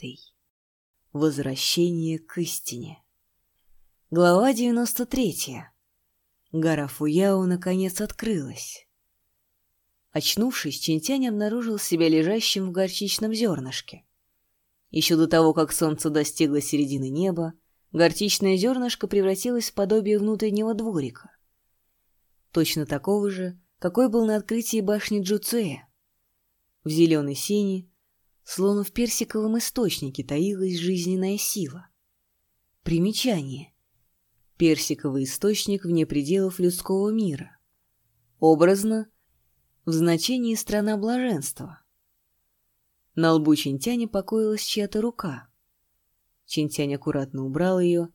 пятый. Возвращение к истине. Глава 93. Гора Фуяо наконец открылась. Очнувшись, Чинтянь обнаружил себя лежащим в горчичном зернышке. Еще до того, как солнце достигло середины неба, горчичное зернышко превратилось в подобие внутреннего дворика. Точно такого же, какой был на открытии башни Джуцуэ. В зеленой сине, словно в персиковом источнике, таилась жизненная сила. Примечание. Персиковый источник вне пределов людского мира. Образно, в значении «страна блаженства». На лбу Чинтяня покоилась чья-то рука. Чинтянь аккуратно убрал ее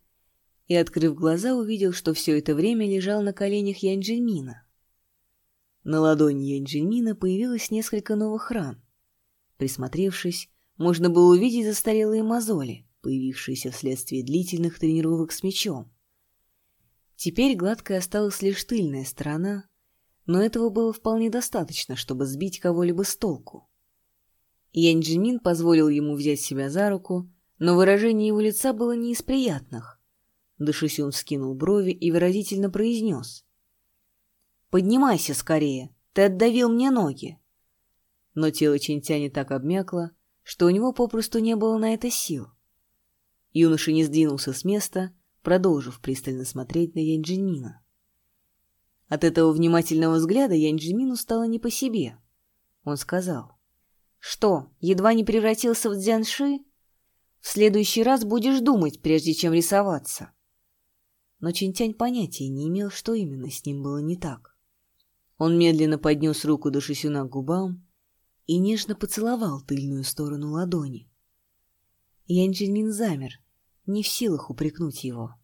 и, открыв глаза, увидел, что все это время лежал на коленях Янь-Джельмина. На ладони Янь-Джельмина появилось несколько новых ран. Присмотревшись, можно было увидеть застарелые мозоли, появившиеся вследствие длительных тренировок с мечом. Теперь гладкой осталась лишь тыльная сторона, но этого было вполне достаточно, чтобы сбить кого-либо с толку. Янь позволил ему взять себя за руку, но выражение его лица было не из приятных. Дашисюн вскинул брови и выразительно произнес. «Поднимайся скорее, ты отдавил мне ноги». Но тело Чинтяни так обмякло, что у него попросту не было на это сил. Юноша не сдвинулся с места, продолжив пристально смотреть на Янь От этого внимательного взгляда Янь стало не по себе. Он сказал. Что, едва не превратился в дзянши? В следующий раз будешь думать, прежде чем рисоваться. Но Чинтянь понятия не имел, что именно с ним было не так. Он медленно поднес руку до Шисюна к губам и нежно поцеловал тыльную сторону ладони. Янь замер, не в силах упрекнуть его.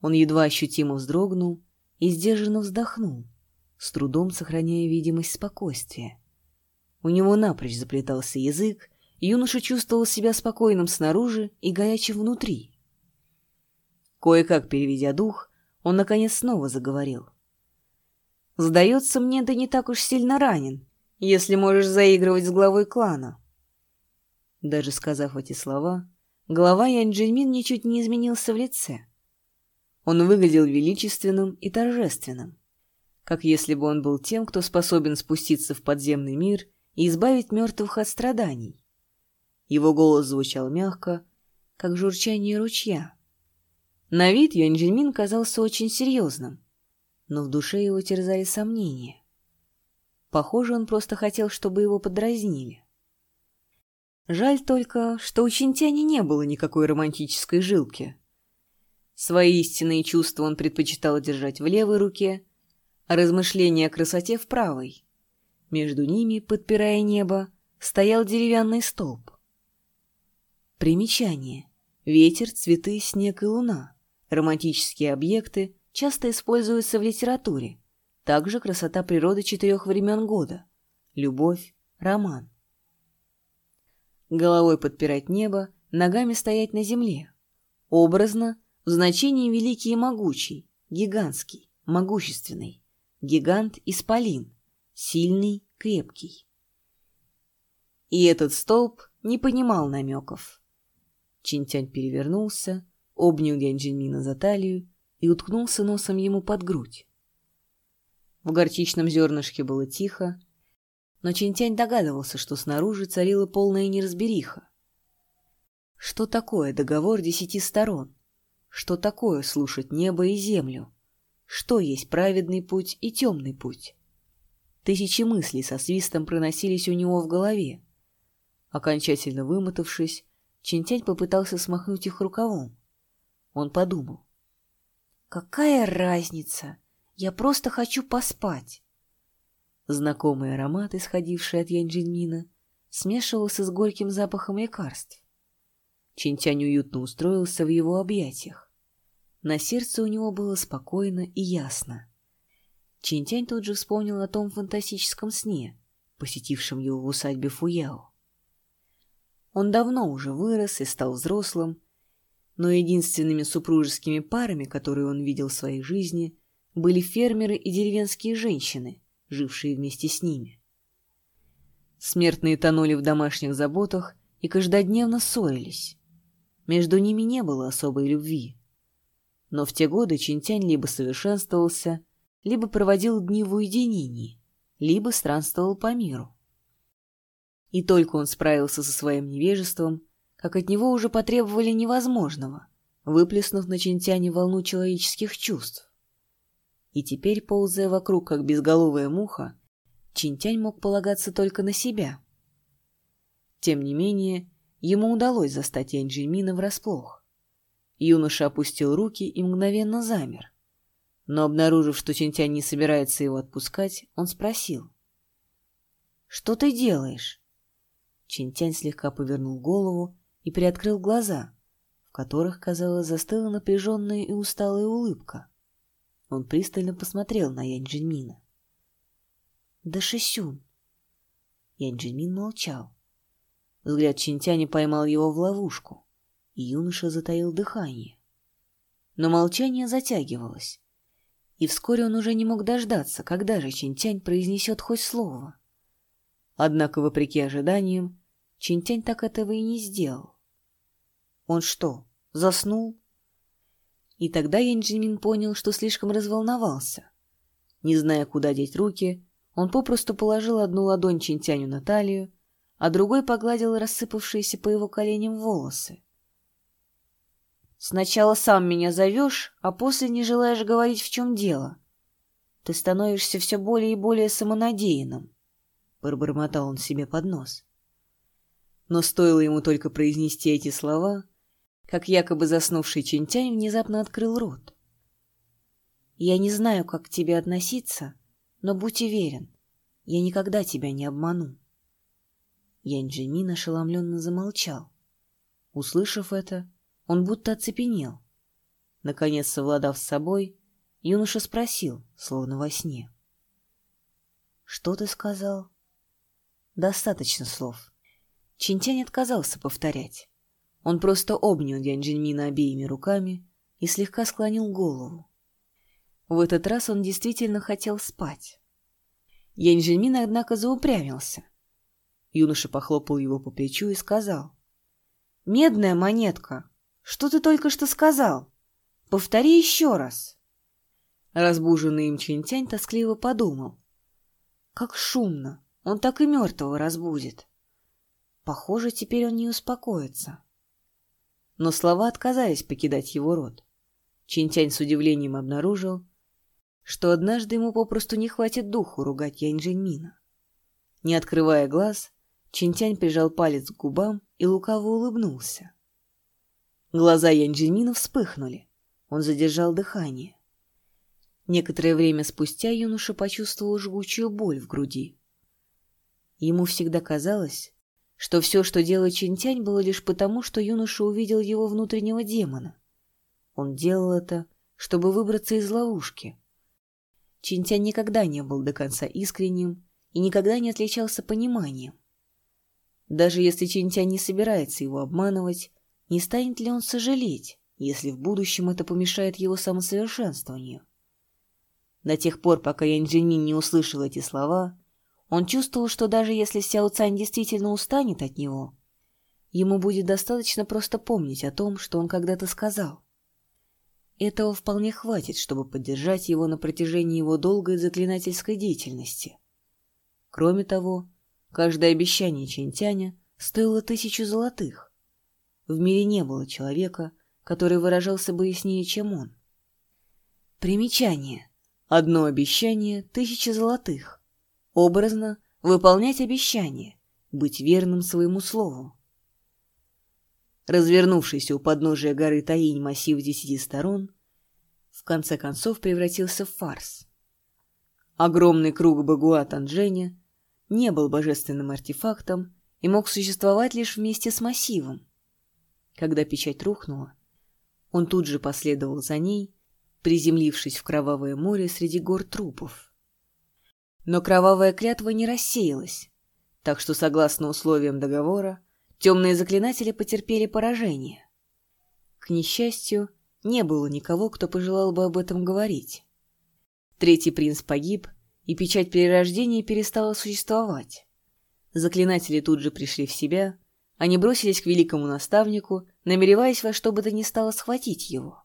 Он едва ощутимо вздрогнул и сдержанно вздохнул, с трудом сохраняя видимость спокойствия. У него напрочь заплетался язык, юноша чувствовал себя спокойным снаружи и горячим внутри. Кое-как переведя дух, он, наконец, снова заговорил. «Сдается мне, ты не так уж сильно ранен, если можешь заигрывать с главой клана». Даже сказав эти слова, глава Янджельмин ничуть не изменился в лице. Он выглядел величественным и торжественным, как если бы он был тем, кто способен спуститься в подземный мир и избавить мертвых от страданий. Его голос звучал мягко, как журчание ручья. На вид Юаньжельмин казался очень серьезным, но в душе его терзали сомнения. Похоже, он просто хотел, чтобы его подразнили. Жаль только, что у Чинтяни не было никакой романтической жилки. Свои истинные чувства он предпочитал держать в левой руке, а размышления о красоте в правой. Между ними, подпирая небо, стоял деревянный столб. Примечание. Ветер, цветы, снег и луна. Романтические объекты часто используются в литературе. Также красота природы четырех времен года. Любовь, роман. Головой подпирать небо, ногами стоять на земле. Образно, в значении великий и могучий, гигантский, могущественный. Гигант – исполин, сильный, крепкий. И этот столб не понимал намеков. Чинтянь перевернулся, обнял Янджинмина за талию и уткнулся носом ему под грудь. В горчичном зернышке было тихо, но Чинтянь догадывался, что снаружи царила полная неразбериха. Что такое договор десяти сторон? Что такое слушать небо и землю? Что есть праведный путь и темный путь? Тысячи мыслей со свистом проносились у него в голове. Окончательно вымотавшись, Чинтянь попытался смахнуть их рукавом. Он подумал. «Какая разница? Я просто хочу поспать!» Знакомый аромат, исходивший от Янь смешивался с горьким запахом лекарств. Чинтянь уютно устроился в его объятиях. На сердце у него было спокойно и ясно. Чинтянь тут же вспомнил о том фантастическом сне, посетившем его в усадьбе Фуяо. Он давно уже вырос и стал взрослым, но единственными супружескими парами, которые он видел в своей жизни, были фермеры и деревенские женщины, жившие вместе с ними. Смертные тонули в домашних заботах и каждодневно ссорились. Между ними не было особой любви. Но в те годы Чинтянь либо совершенствовался, либо проводил дни в уединении, либо странствовал по миру. И только он справился со своим невежеством, как от него уже потребовали невозможного, выплеснув на Чинтяне волну человеческих чувств. И теперь, ползая вокруг, как безголовая муха, Чинтянь мог полагаться только на себя. Тем не менее, ему удалось застать Янджельмина врасплох. Юноша опустил руки и мгновенно замер. Но, обнаружив, что Чинтянь не собирается его отпускать, он спросил. «Что ты делаешь?» Чинтянь слегка повернул голову и приоткрыл глаза, в которых, казалось, застыла напряженная и усталая улыбка. Он пристально посмотрел на Янь Джиньмина. «Да Шисюн!» Янь Джиньмин молчал. Взгляд Чинтяня поймал его в ловушку, и юноша затаил дыхание. Но молчание затягивалось, и вскоре он уже не мог дождаться, когда же Чинтянь произнесет хоть слово. Однако, вопреки ожиданиям, Чинтянь так этого и не сделал. Он что, заснул? И тогда Янджимин понял, что слишком разволновался. Не зная, куда деть руки, он попросту положил одну ладонь Чинтяню на талию, а другой погладил рассыпавшиеся по его коленям волосы. «Сначала сам меня зовешь, а после не желаешь говорить, в чем дело. Ты становишься все более и более самонадеянным», — пробормотал он себе под нос. Но стоило ему только произнести эти слова, как якобы заснувший Чинтянь внезапно открыл рот. «Я не знаю, как к тебе относиться, но будь уверен, я никогда тебя не обману». Янь Джимин ошеломленно замолчал. Услышав это, он будто оцепенел. Наконец, совладав с собой, юноша спросил, словно во сне. «Что ты сказал?» «Достаточно слов». Чинтянь отказался повторять. Он просто обнял Янь Джиньмина обеими руками и слегка склонил голову. В этот раз он действительно хотел спать. Янь Джиньмин, однако, заупрямился — Юноша похлопал его по плечу и сказал. «Медная монетка! Что ты только что сказал? Повтори еще раз!» Разбуженный им Чинтянь тоскливо подумал. «Как шумно! Он так и мертвого разбудит!» Похоже, теперь он не успокоится. Но слова отказались покидать его рот. Чинтянь с удивлением обнаружил, что однажды ему попросту не хватит духу ругать Янь Джиньмина. Не открывая глаз, Чинтянь прижал палец к губам и лукаво улыбнулся. Глаза Янджимина вспыхнули. Он задержал дыхание. Некоторое время спустя юноша почувствовал жгучую боль в груди. Ему всегда казалось, что все, что делает Чинтянь, было лишь потому, что юноша увидел его внутреннего демона. Он делал это, чтобы выбраться из ловушки. Чинтянь никогда не был до конца искренним и никогда не отличался пониманием. Даже если Чинтянь не собирается его обманывать, не станет ли он сожалеть, если в будущем это помешает его самосовершенствованию? До тех пор, пока Янь Джинмин не услышал эти слова, он чувствовал, что даже если Сяо Цань действительно устанет от него, ему будет достаточно просто помнить о том, что он когда-то сказал. Этого вполне хватит, чтобы поддержать его на протяжении его долгой заклинательской деятельности. Кроме того, Каждое обещание Чентяня стоило тысячу золотых. В мире не было человека, который выражался бы яснее, чем он. Примечание. Одно обещание — тысяча золотых. Образно — выполнять обещание, быть верным своему слову. Развернувшийся у подножия горы Таинь массив десяти сторон в конце концов превратился в фарс. Огромный круг Багуа Танжэня не был божественным артефактом и мог существовать лишь вместе с массивом. Когда печать рухнула, он тут же последовал за ней, приземлившись в кровавое море среди гор трупов. Но кровавая клятва не рассеялась, так что, согласно условиям договора, темные заклинатели потерпели поражение. К несчастью, не было никого, кто пожелал бы об этом говорить. Третий принц погиб, и печать перерождения перестала существовать. Заклинатели тут же пришли в себя, они бросились к великому наставнику, намереваясь во что бы то ни стало схватить его.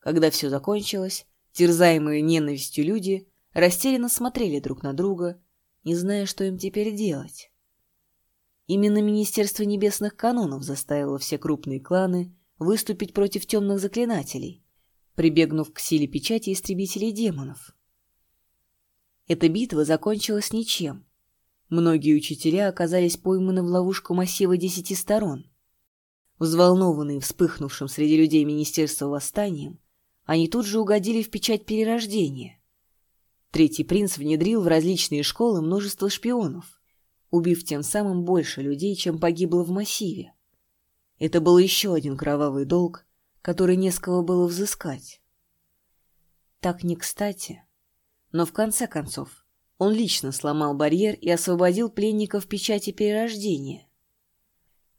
Когда все закончилось, терзаемые ненавистью люди растерянно смотрели друг на друга, не зная, что им теперь делать. Именно Министерство Небесных Канонов заставило все крупные кланы выступить против темных заклинателей, прибегнув к силе печати истребителей демонов. Эта битва закончилась ничем. Многие учителя оказались пойманы в ловушку массива десяти сторон. Взволнованные вспыхнувшим среди людей Министерства восстанием, они тут же угодили в печать перерождения. Третий принц внедрил в различные школы множество шпионов, убив тем самым больше людей, чем погибло в массиве. Это был еще один кровавый долг, который не с кого было взыскать. Так не кстати. Но в конце концов, он лично сломал барьер и освободил пленников печати перерождения.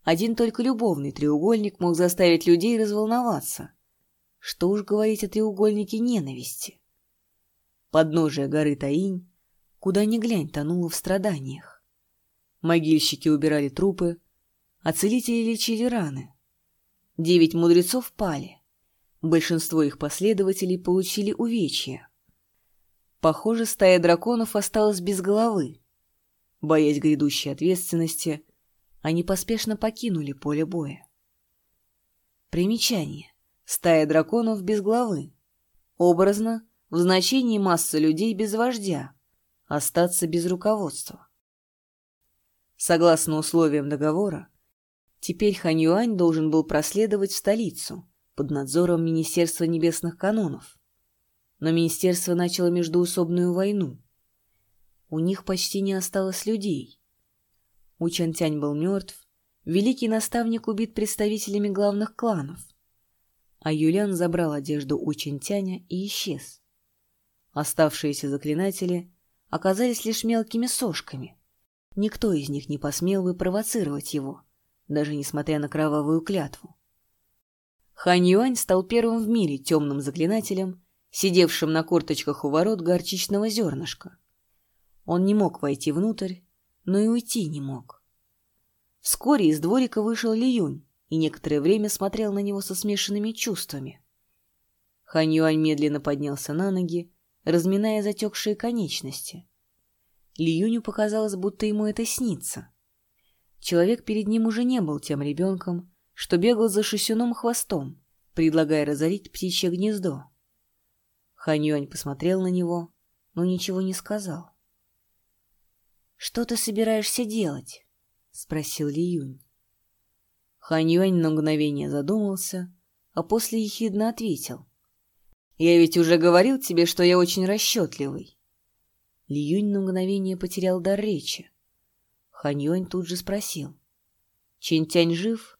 Один только любовный треугольник мог заставить людей разволноваться. Что уж говорить о треугольнике ненависти. Подножие горы Таинь, куда ни глянь, тонуло в страданиях. Могильщики убирали трупы, а целители лечили раны. Девять мудрецов пали. Большинство их последователей получили увечья. Похоже, стая драконов осталась без головы. Боясь грядущей ответственности, они поспешно покинули поле боя. Примечание. Стая драконов без главы. Образно, в значении масса людей без вождя. Остаться без руководства. Согласно условиям договора, теперь Хань Юань должен был проследовать в столицу под надзором Министерства Небесных Канонов но министерство начало междуусобную войну. У них почти не осталось людей. У Чантянь был мертв, великий наставник убит представителями главных кланов, а Юлян забрал одежду у Чантяня и исчез. Оставшиеся заклинатели оказались лишь мелкими сошками. Никто из них не посмел бы провоцировать его, даже несмотря на кровавую клятву. Хань Юань стал первым в мире темным заклинателем сидевшим на корточках у ворот горчичного зернышка. Он не мог войти внутрь, но и уйти не мог. Вскоре из дворика вышел Лиюнь и некоторое время смотрел на него со смешанными чувствами. Хань Юань медленно поднялся на ноги, разминая затекшие конечности. Лиюню показалось, будто ему это снится. Человек перед ним уже не был тем ребенком, что бегал за шесюном хвостом, предлагая разорить птичье гнездо. Ханьюань посмотрел на него, но ничего не сказал. «Что ты собираешься делать?» — спросил Ли Юнь. Ханьюань на мгновение задумался, а после ехидно ответил. «Я ведь уже говорил тебе, что я очень расчетливый». Ли Юнь на мгновение потерял дар речи. Ханьюань тут же спросил. «Чинтянь жив?»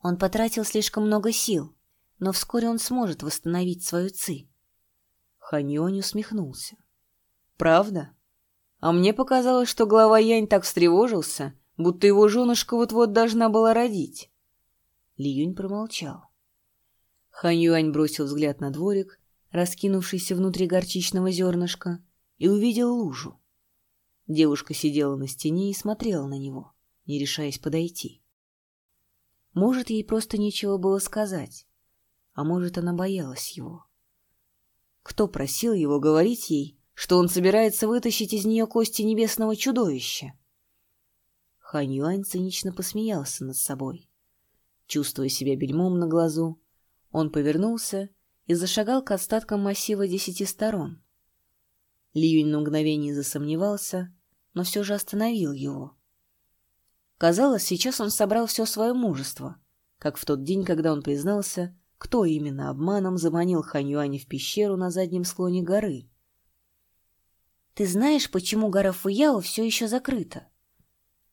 Он потратил слишком много сил, но вскоре он сможет восстановить свою ци. Ханьонь усмехнулся. «Правда? А мне показалось, что глава Янь так встревожился, будто его женушка вот-вот должна была родить». Ли Юнь промолчал. Хань Юань бросил взгляд на дворик, раскинувшийся внутри горчичного зернышка, и увидел лужу. Девушка сидела на стене и смотрела на него, не решаясь подойти. Может, ей просто нечего было сказать, а может, она боялась его. Кто просил его говорить ей, что он собирается вытащить из нее кости небесного чудовища? Хань Юань цинично посмеялся над собой. Чувствуя себя бельмом на глазу, он повернулся и зашагал к остаткам массива десяти сторон. Ли Юнь на мгновение засомневался, но все же остановил его. Казалось, сейчас он собрал все свое мужество, как в тот день, когда он признался, кто именно обманом заманил Ханьюани в пещеру на заднем склоне горы. «Ты знаешь, почему гора Фуяо все еще закрыта?»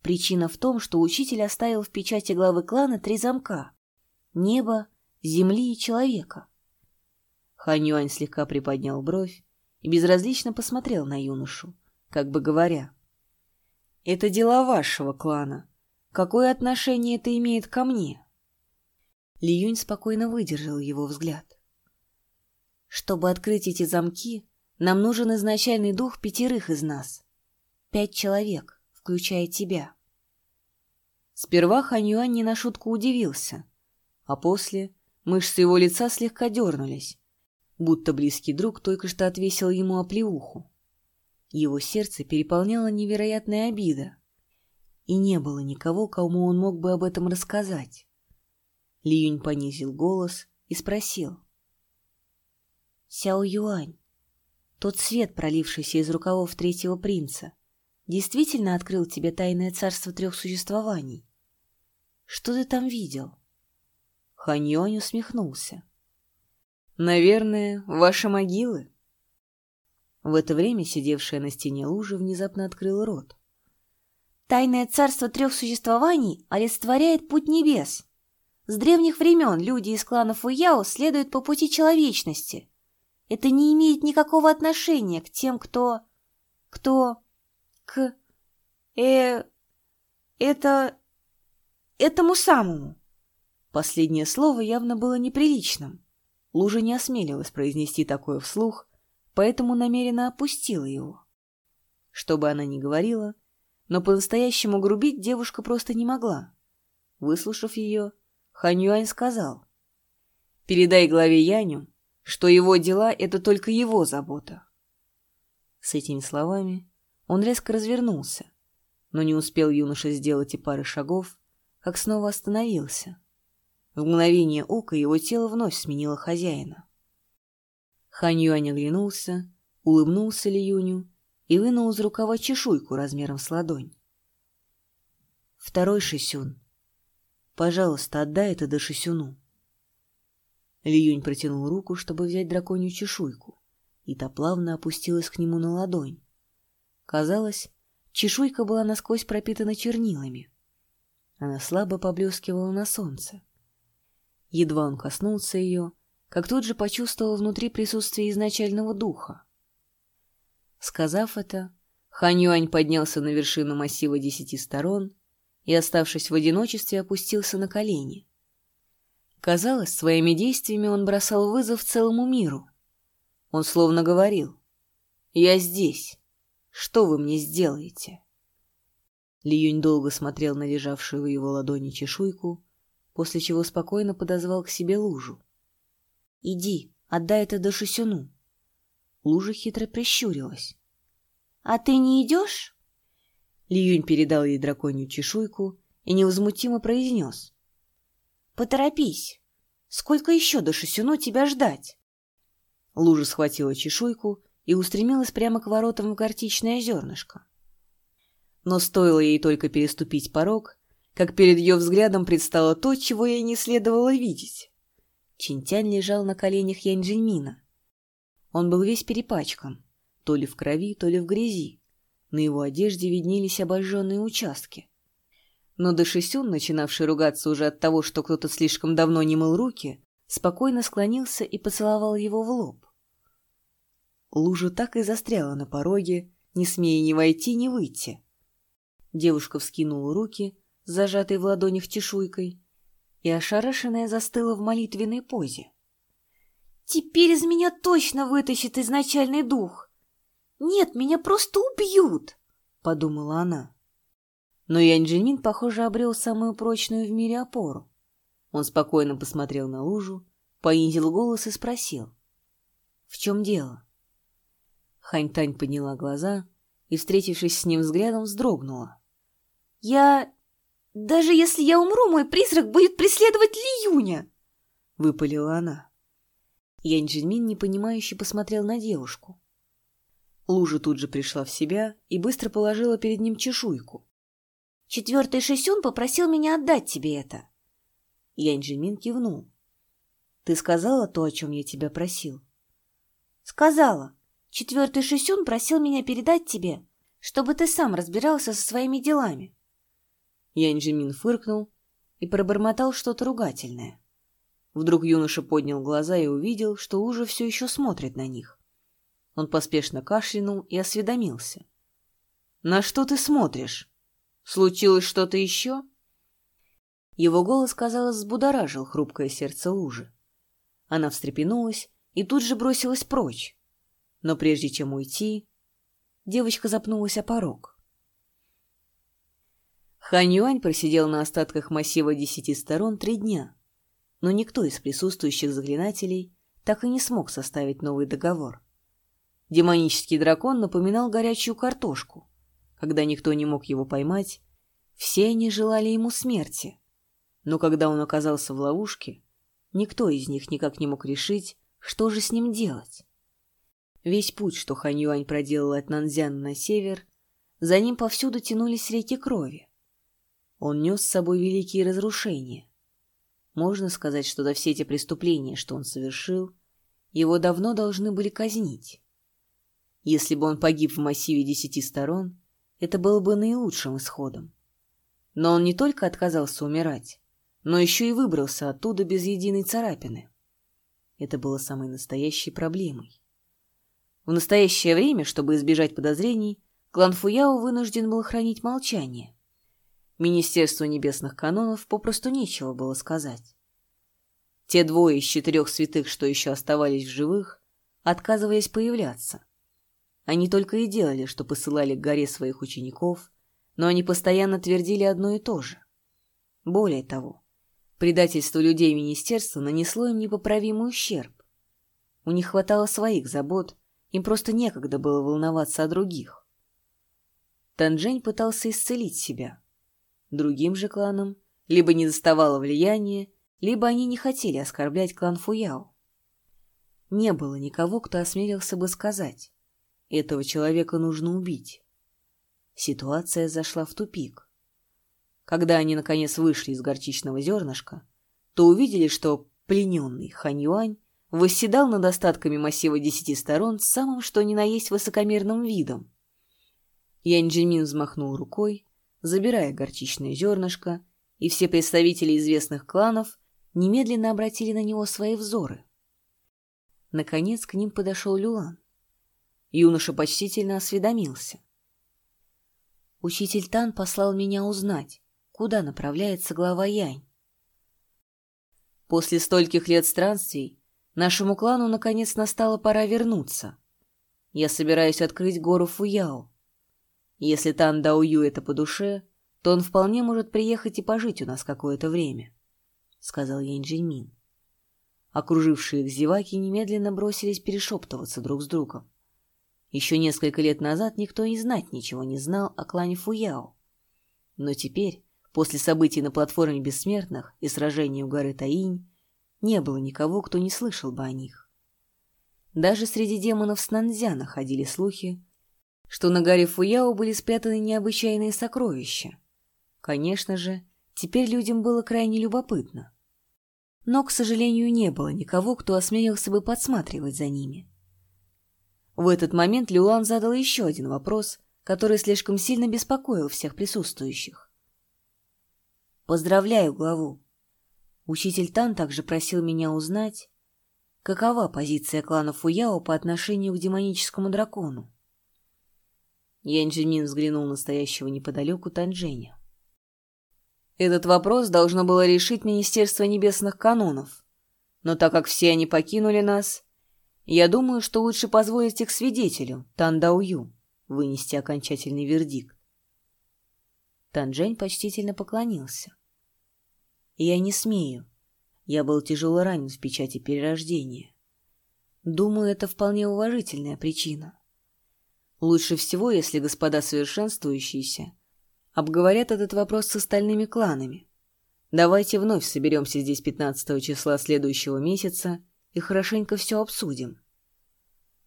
Причина в том, что учитель оставил в печати главы клана три замка — небо, земли и человека. Ханьюань слегка приподнял бровь и безразлично посмотрел на юношу, как бы говоря. «Это дела вашего клана. Какое отношение это имеет ко мне?» Ли Юнь спокойно выдержал его взгляд. «Чтобы открыть эти замки, нам нужен изначальный дух пятерых из нас. Пять человек, включая тебя». Сперва Ханьюань не на шутку удивился, а после мышцы его лица слегка дернулись, будто близкий друг только что отвесил ему оплеуху. Его сердце переполняло невероятная обида, и не было никого, кому он мог бы об этом рассказать. Ли Юнь понизил голос и спросил. «Сяо Юань, тот свет, пролившийся из рукавов третьего принца, действительно открыл тебе тайное царство трех существований?» Что ты там видел?» Ханьонь усмехнулся. «Наверное, ваши могилы?» В это время сидевшая на стене лужа внезапно открыла рот. «Тайное царство трех существований олицетворяет путь небес. С древних времен люди из кланов Уяо следуют по пути человечности. Это не имеет никакого отношения к тем, кто... кто... к... э... это этому самому. Последнее слово явно было неприличным. Лужа не осмелилась произнести такое вслух, поэтому намеренно опустила его. Что бы она ни говорила, но по-настоящему грубить девушка просто не могла. Выслушав ее, Хань Юань сказал, «Передай главе Яню, что его дела — это только его забота». С этими словами он резко развернулся, но не успел юноша сделать и пары шагов, как снова остановился. В мгновение ока его тело вновь сменило хозяина. Хань Юань оглянулся, улыбнулся Ли Юню и вынул из рукава чешуйку размером с ладонь. «Второй Шисюн. Пожалуйста, отдай это до Шисюну». Ли Юнь протянул руку, чтобы взять драконью чешуйку, и та плавно опустилась к нему на ладонь. Казалось, чешуйка была насквозь пропитана чернилами. Она слабо поблескивала на солнце. Едва он коснулся ее, как тут же почувствовал внутри присутствие изначального духа. Сказав это, Хань Юань поднялся на вершину массива десяти сторон и, оставшись в одиночестве, опустился на колени. Казалось, своими действиями он бросал вызов целому миру. Он словно говорил «Я здесь. Что вы мне сделаете?» Ли Юнь долго смотрел на лежавшую в его ладони чешуйку, после чего спокойно подозвал к себе лужу. — Иди, отдай это до Шисюну. Лужа хитро прищурилась. — А ты не идешь? Ли Юнь передал ей драконью чешуйку и невозмутимо произнес. — Поторопись. Сколько еще до Шисюну тебя ждать? Лужа схватила чешуйку и устремилась прямо к воротам в гортичное зернышко. Но стоило ей только переступить порог, как перед ее взглядом предстало то, чего ей не следовало видеть. Чинтянь лежал на коленях Янь-Джиньмина. Он был весь перепачкан, то ли в крови, то ли в грязи. На его одежде виднелись обожженные участки. Но Дашисюн, начинавший ругаться уже от того, что кто-то слишком давно не мыл руки, спокойно склонился и поцеловал его в лоб. Лужа так и застряла на пороге, не смея ни войти, ни выйти. Девушка вскинула руки, зажатые в ладонях чешуйкой, и ошарашенная застыла в молитвенной позе. «Теперь из меня точно вытащит изначальный дух! Нет, меня просто убьют!» — подумала она. Но Янь похоже, обрел самую прочную в мире опору. Он спокойно посмотрел на лужу, понизил голос и спросил. «В чем дело?» Хань-Тань подняла глаза и, встретившись с ним взглядом, вздрогнула. «Я... Даже если я умру, мой призрак будет преследовать Ли Юня!» — выпалила она. Янь Джинмин непонимающе посмотрел на девушку. Лужа тут же пришла в себя и быстро положила перед ним чешуйку. «Четвертый Шисюн попросил меня отдать тебе это». Янь Джинмин кивнул. «Ты сказала то, о чем я тебя просил?» «Сказала. Четвертый Шисюн просил меня передать тебе, чтобы ты сам разбирался со своими делами». Янь фыркнул и пробормотал что-то ругательное. Вдруг юноша поднял глаза и увидел, что лужа все еще смотрит на них. Он поспешно кашлянул и осведомился. «На что ты смотришь? Случилось что-то еще?» Его голос, казалось, взбудоражил хрупкое сердце лужи. Она встрепенулась и тут же бросилась прочь. Но прежде чем уйти, девочка запнулась о порог. Хань Юань просидел на остатках массива десяти сторон три дня, но никто из присутствующих заклинателей так и не смог составить новый договор. Демонический дракон напоминал горячую картошку. Когда никто не мог его поймать, все они желали ему смерти. Но когда он оказался в ловушке, никто из них никак не мог решить, что же с ним делать. Весь путь, что Хань Юань проделал от Нанзяна на север, за ним повсюду тянулись реки крови. Он нес с собой великие разрушения. Можно сказать, что за все эти преступления, что он совершил, его давно должны были казнить. Если бы он погиб в массиве десяти сторон, это было бы наилучшим исходом. Но он не только отказался умирать, но еще и выбрался оттуда без единой царапины. Это было самой настоящей проблемой. В настоящее время, чтобы избежать подозрений, клан Фуяо вынужден был хранить молчание. Министерству небесных канонов попросту нечего было сказать. Те двое из четырех святых, что еще оставались в живых, отказываясь появляться. Они только и делали, что посылали к горе своих учеников, но они постоянно твердили одно и то же. Более того, предательство людей министерства нанесло им непоправимый ущерб. У них хватало своих забот, им просто некогда было волноваться о других. Танжень пытался исцелить себя — Другим же кланам либо не доставало влияния, либо они не хотели оскорблять клан Фуяо. Не было никого, кто осмелился бы сказать, этого человека нужно убить. Ситуация зашла в тупик. Когда они, наконец, вышли из горчичного зернышка, то увидели, что плененный Хань Юань восседал над остатками массива десяти сторон с самым что ни на есть высокомерным видом. Янь Джимин взмахнул рукой, забирая горчичное зернышко, и все представители известных кланов немедленно обратили на него свои взоры. Наконец к ним подошел Люлан. Юноша почтительно осведомился. Учитель Тан послал меня узнать, куда направляется глава Янь. После стольких лет странствий нашему клану наконец настала пора вернуться. Я собираюсь открыть гору Фуяо. Если Тан Даую это по душе, то он вполне может приехать и пожить у нас какое-то время, — сказал Янь Джиньмин. Окружившие их зеваки немедленно бросились перешептываться друг с другом. Еще несколько лет назад никто и знать ничего не знал о клане Фуяо. Но теперь, после событий на платформе Бессмертных и сражения у горы Таинь, не было никого, кто не слышал бы о них. Даже среди демонов Снанзяна ходили слухи, что на горе Фуяо были спрятаны необычайные сокровища. Конечно же, теперь людям было крайне любопытно. Но, к сожалению, не было никого, кто осмелился бы подсматривать за ними. В этот момент Люлан задал еще один вопрос, который слишком сильно беспокоил всех присутствующих. «Поздравляю главу. Учитель Тан также просил меня узнать, какова позиция клана Фуяо по отношению к демоническому дракону. Янджинин взглянул на стоящего неподалеку Танженя. Этот вопрос должно было решить Министерство Небесных Канонов. Но так как все они покинули нас, я думаю, что лучше позволить их свидетелю, Тандаую, вынести окончательный вердикт. Танжень почтительно поклонился. «Я не смею. Я был тяжело ранен в печати перерождения. Думаю, это вполне уважительная причина. Лучше всего, если господа совершенствующиеся обговорят этот вопрос с остальными кланами. Давайте вновь соберемся здесь 15 числа следующего месяца и хорошенько все обсудим.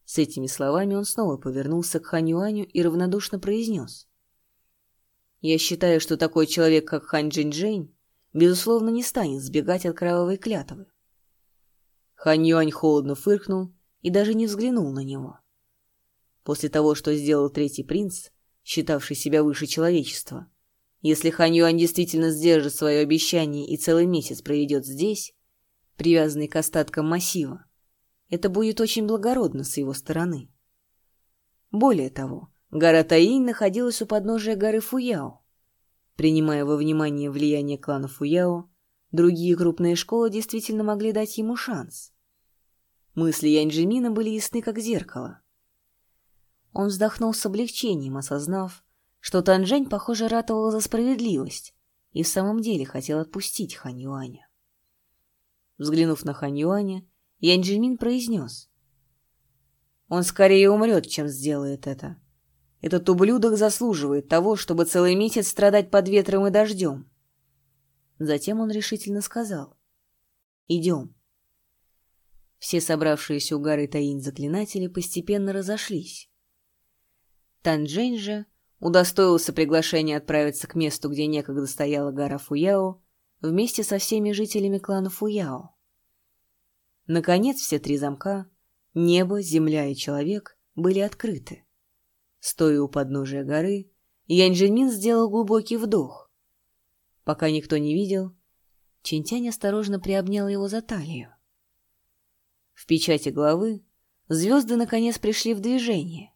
С этими словами он снова повернулся к Хань Юаню и равнодушно произнес. «Я считаю, что такой человек, как Хань Джинь-Джень, безусловно, не станет сбегать от кровавой клятвы». Хань Юань холодно фыркнул и даже не взглянул на него. После того, что сделал третий принц, считавший себя выше человечества, если Хан Юань действительно сдержит свое обещание и целый месяц проведет здесь, привязанный к остаткам массива, это будет очень благородно с его стороны. Более того, гора Таинь находилась у подножия горы Фуяо. Принимая во внимание влияние клана Фуяо, другие крупные школы действительно могли дать ему шанс. Мысли Янджимина были ясны, как зеркало. Он вздохнул с облегчением, осознав, что Танжень, похоже, ратовала за справедливость и в самом деле хотел отпустить Хань Юаня. Взглянув на Хань Юаня, Янь Джимин произнес. «Он скорее умрет, чем сделает это. Этот ублюдок заслуживает того, чтобы целый месяц страдать под ветром и дождем». Затем он решительно сказал. «Идем». Все собравшиеся у горы Таинь заклинатели постепенно разошлись. Танжень же удостоился приглашения отправиться к месту, где некогда стояла гора Фуяо, вместе со всеми жителями клана Фуяо. Наконец все три замка — небо, земля и человек — были открыты. Стоя у подножия горы, Янь сделал глубокий вдох. Пока никто не видел, Чинтянь осторожно приобнял его за талию. В печати главы звезды наконец пришли в движение.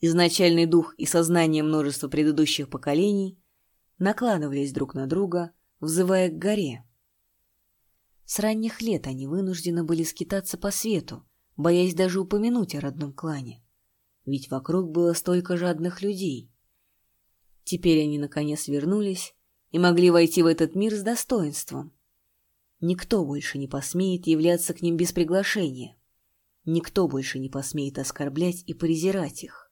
Изначальный дух и сознание множества предыдущих поколений накладывались друг на друга, взывая к горе. С ранних лет они вынуждены были скитаться по свету, боясь даже упомянуть о родном клане. Ведь вокруг было столько жадных людей. Теперь они наконец вернулись и могли войти в этот мир с достоинством. Никто больше не посмеет являться к ним без приглашения. Никто больше не посмеет оскорблять и презирать их.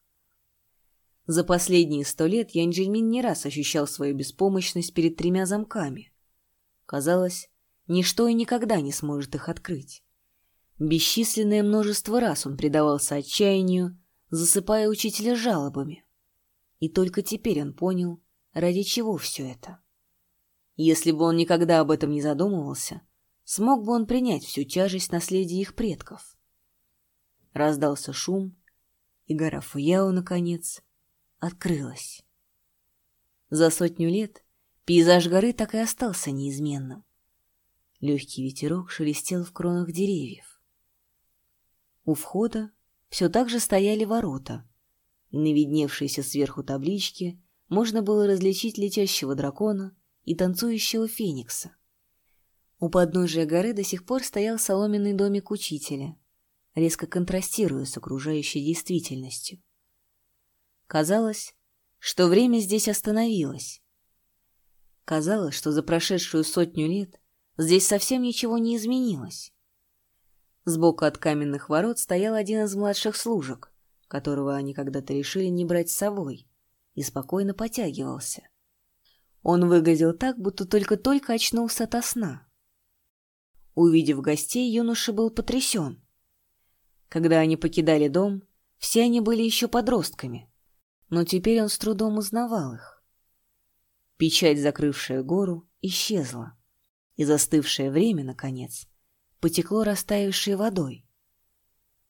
За последние сто лет Янь Джельмин не раз ощущал свою беспомощность перед тремя замками. Казалось, ничто и никогда не сможет их открыть. Бесчисленное множество раз он предавался отчаянию, засыпая учителя жалобами. И только теперь он понял, ради чего все это. Если бы он никогда об этом не задумывался, смог бы он принять всю тяжесть наследия их предков. Раздался шум, и гора Фуяо, наконец, открылась. За сотню лет пейзаж горы так и остался неизменным. Легкий ветерок шелестел в кронах деревьев. У входа все так же стояли ворота, и на видневшейся сверху табличке можно было различить летящего дракона и танцующего феникса. У подножия горы до сих пор стоял соломенный домик учителя, резко контрастируя с окружающей действительностью. Казалось, что время здесь остановилось. Казалось, что за прошедшую сотню лет здесь совсем ничего не изменилось. Сбоку от каменных ворот стоял один из младших служек, которого они когда-то решили не брать с собой, и спокойно потягивался. Он выглядел так, будто только-только очнулся ото сна. Увидев гостей, юноша был потрясен. Когда они покидали дом, все они были еще подростками, но теперь он с трудом узнавал их. Печать, закрывшая гору, исчезла, и застывшее время, наконец, потекло растаявшей водой.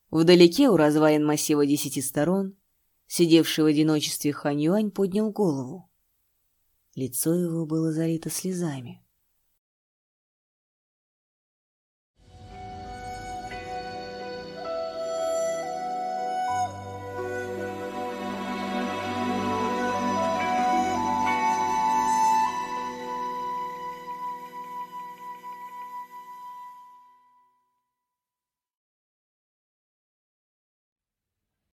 Вдалеке у развалин массива десяти сторон, сидевший в одиночестве Хань Юань поднял голову. Лицо его было залито слезами.